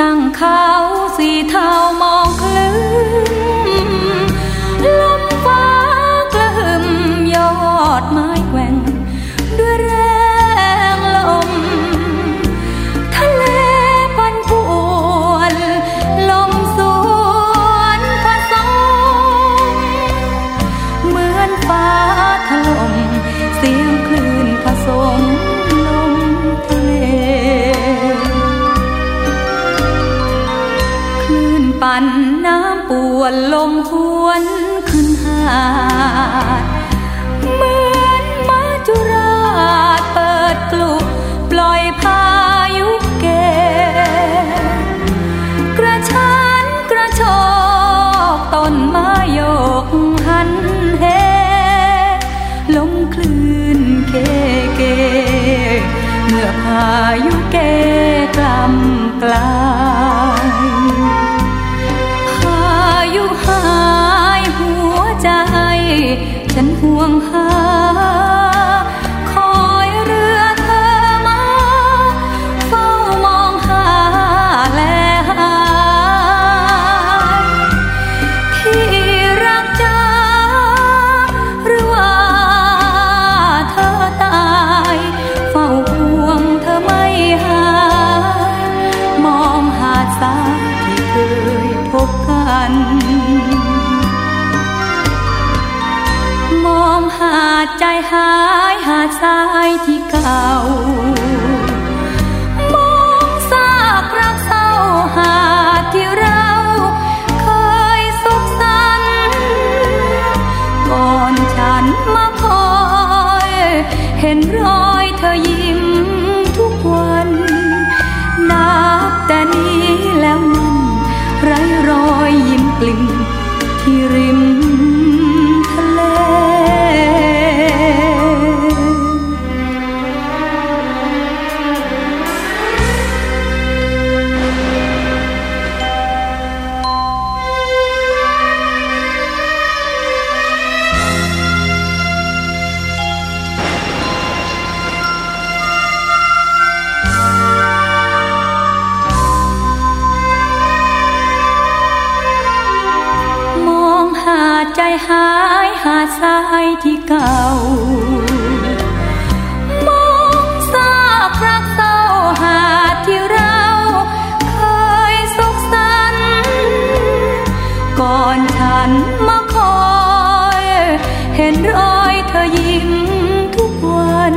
ตั้งขาสีเทา วนขึ้นหาด เหมือนมาจุราชเปิดกลุกปล่อยพายุเก กระชานกระโชกต้นไม้โยกหันเหลมคลื่นเคเก เมื่อพายุเกกลำกลายพายุหา ฉัน หายหาดทรายที่เก่ามองซากรักเศร้าหาดที่เราเคยสุขสันต์ก่อนฉันมาคอย เห็นรอยเธอยิ้มทุกวัน นับแต่นี้แล้วมันไร้รอยยิ้มกลิ่มที่ริายหายหาดทรายที่เก่ามองซากรักเศร้าหาดที่เราเคยสุขสันต์ก่อนฉันมาคอย เห็นรอยเธอยิ้มทุกวัน